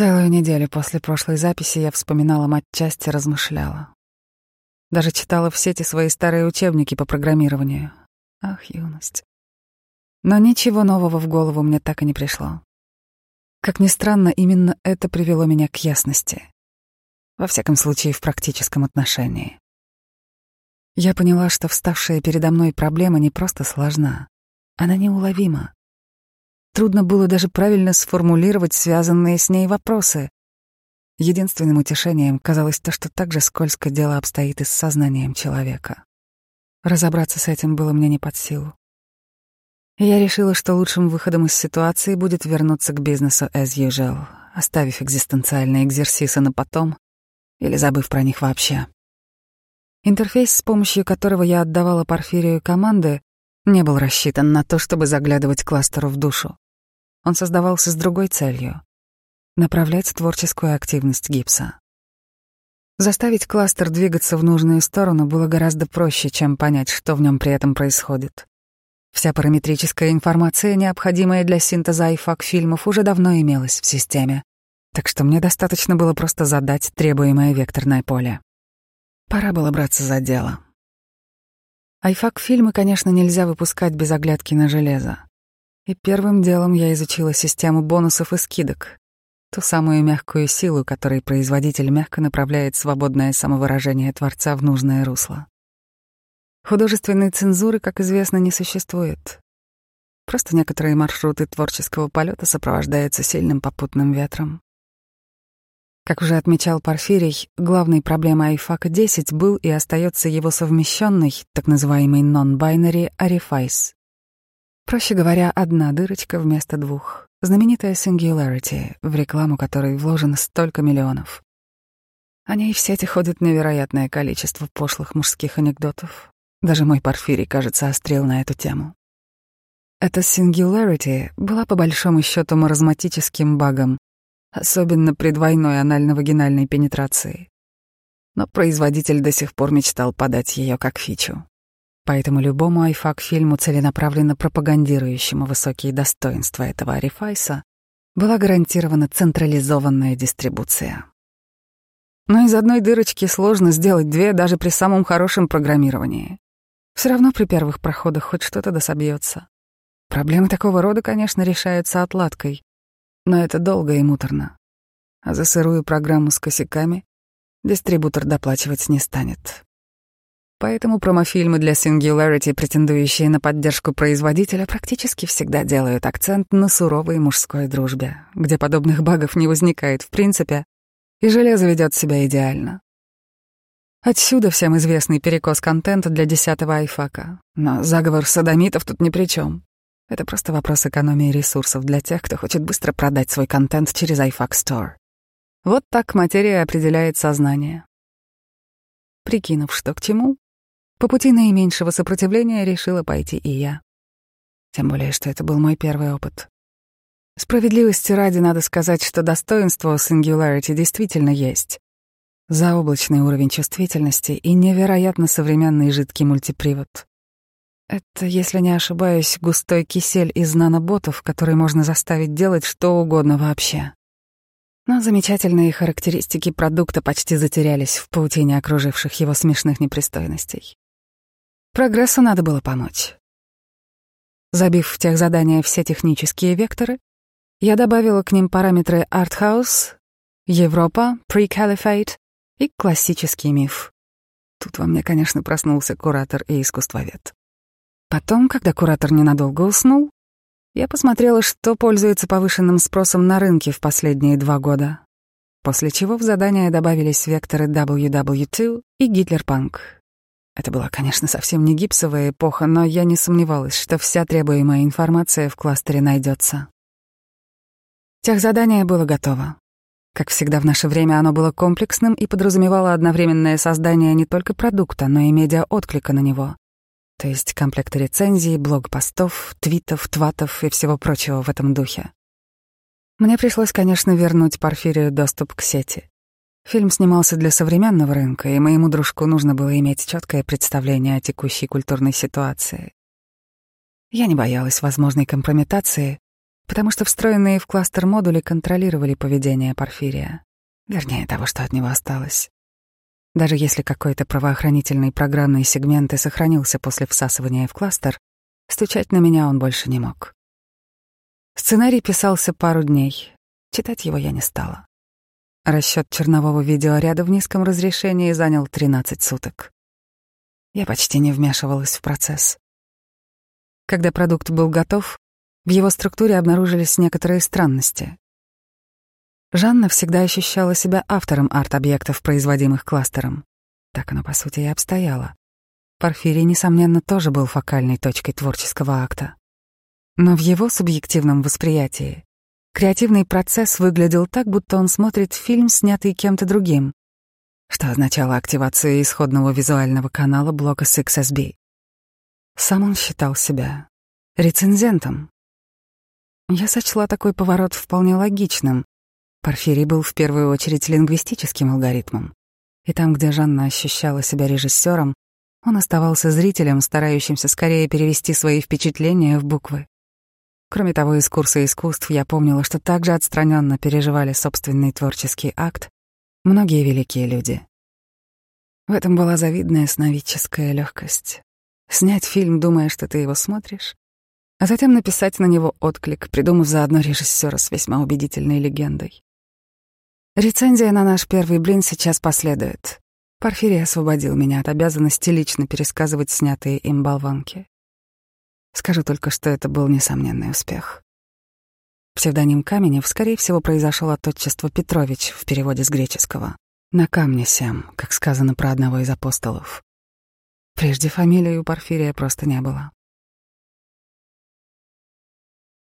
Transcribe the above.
Целую неделю после прошлой записи я вспоминала матчасти, размышляла. Даже читала в сети свои старые учебники по программированию. Ах, юность. Но ничего нового в голову мне так и не пришло. Как ни странно, именно это привело меня к ясности. Во всяком случае, в практическом отношении. Я поняла, что вставшая передо мной проблема не просто сложна, она неуловима. Трудно было даже правильно сформулировать связанные с ней вопросы. Единственным утешением казалось то, что так же скользко дело обстоит и с сознанием человека. Разобраться с этим было мне не под силу. Я решила, что лучшим выходом из ситуации будет вернуться к бизнесу as usual, оставив экзистенциальные экзерсисы на потом или забыв про них вообще. Интерфейс, с помощью которого я отдавала Порфирию команды, не был рассчитан на то, чтобы заглядывать кластеру в душу. Он создавался с другой целью — направлять творческую активность гипса. Заставить кластер двигаться в нужную сторону было гораздо проще, чем понять, что в нем при этом происходит. Вся параметрическая информация, необходимая для синтеза IFAC фильмов, уже давно имелась в системе, так что мне достаточно было просто задать требуемое векторное поле. Пора было браться за дело. IFAC фильмы, конечно, нельзя выпускать без оглядки на железо. И первым делом я изучила систему бонусов и скидок, ту самую мягкую силу, которой производитель мягко направляет свободное самовыражение Творца в нужное русло. Художественной цензуры, как известно, не существует. Просто некоторые маршруты творческого полета сопровождаются сильным попутным ветром. Как уже отмечал Порфирий, главной проблемой айфака 10 был и остается его совмещенный, так называемый non-binary Arifice. Проще говоря, одна дырочка вместо двух. Знаменитая Singularity, в рекламу которой вложено столько миллионов. О ней в сети ходит невероятное количество пошлых мужских анекдотов. Даже мой Порфирий, кажется, острил на эту тему. Эта Singularity была по большому счету маразматическим багом, особенно при двойной анально-вагинальной пенетрации. Но производитель до сих пор мечтал подать ее как фичу. Поэтому любому айфак-фильму, целенаправленно пропагандирующему высокие достоинства этого арифайса, была гарантирована централизованная дистрибуция. Но из одной дырочки сложно сделать две даже при самом хорошем программировании. Все равно при первых проходах хоть что-то дособьется. Проблемы такого рода, конечно, решаются отладкой, но это долго и муторно. А за сырую программу с косяками дистрибутор доплачивать не станет. Поэтому промофильмы для Singularity, претендующие на поддержку производителя, практически всегда делают акцент на суровой мужской дружбе, где подобных багов не возникает в принципе, и железо ведет себя идеально. Отсюда всем известный перекос контента для десятого айфака. Но заговор садомитов тут ни при чем. Это просто вопрос экономии ресурсов для тех, кто хочет быстро продать свой контент через iFac Store. Вот так материя определяет сознание. Прикинув, что к чему, по пути наименьшего сопротивления решила пойти и я. Тем более, что это был мой первый опыт. Справедливости ради надо сказать, что достоинство у Singularity действительно есть. Заоблачный уровень чувствительности и невероятно современный жидкий мультипривод. Это, если не ошибаюсь, густой кисель из наноботов, который можно заставить делать что угодно вообще. Но замечательные характеристики продукта почти затерялись в паутине окруживших его смешных непристойностей. Прогрессу надо было помочь. Забив в тех задания все технические векторы, я добавила к ним параметры Arthouse, Европа, Pre-Caliphate и классический миф. Тут во мне, конечно, проснулся куратор и искусствовед. Потом, когда куратор ненадолго уснул, я посмотрела, что пользуется повышенным спросом на рынке в последние два года. После чего в задание добавились векторы WW2 и Гитлерпанк. Это была, конечно, совсем не гипсовая эпоха, но я не сомневалась, что вся требуемая информация в кластере найдется. Техзадание было готово. Как всегда в наше время оно было комплексным и подразумевало одновременное создание не только продукта, но и медиа-отклика на него то есть комплекты рецензий, блог-постов, твитов, тватов и всего прочего в этом духе. Мне пришлось, конечно, вернуть Порфирию доступ к сети. Фильм снимался для современного рынка, и моему дружку нужно было иметь четкое представление о текущей культурной ситуации. Я не боялась возможной компрометации, потому что встроенные в кластер модули контролировали поведение Порфирия, вернее, того, что от него осталось. Даже если какой-то правоохранительный программный сегмент и сохранился после всасывания в кластер, стучать на меня он больше не мог. Сценарий писался пару дней. Читать его я не стала. Расчет чернового видеоряда в низком разрешении занял 13 суток. Я почти не вмешивалась в процесс. Когда продукт был готов, в его структуре обнаружились некоторые странности. Жанна всегда ощущала себя автором арт-объектов, производимых кластером. Так оно, по сути, и обстояло. Порфирий, несомненно, тоже был фокальной точкой творческого акта. Но в его субъективном восприятии креативный процесс выглядел так, будто он смотрит фильм, снятый кем-то другим, что означало активацию исходного визуального канала блока 6SB. Сам он считал себя рецензентом, я сочла такой поворот вполне логичным. Порфирий был в первую очередь лингвистическим алгоритмом. И там, где Жанна ощущала себя режиссером, он оставался зрителем, старающимся скорее перевести свои впечатления в буквы. Кроме того, из курса искусств я помнила, что также отстраненно переживали собственный творческий акт многие великие люди. В этом была завидная сновидческая легкость. Снять фильм, думая, что ты его смотришь, а затем написать на него отклик, придумав заодно режиссера с весьма убедительной легендой. Рецензия на наш первый блин сейчас последует. Порфирий освободил меня от обязанности лично пересказывать снятые им болванки. Скажу только, что это был несомненный успех. Псевдоним Каменев, скорее всего, произошел от отчества Петрович в переводе с греческого. «На камне сем», как сказано про одного из апостолов. Прежде фамилии у Порфирия просто не было.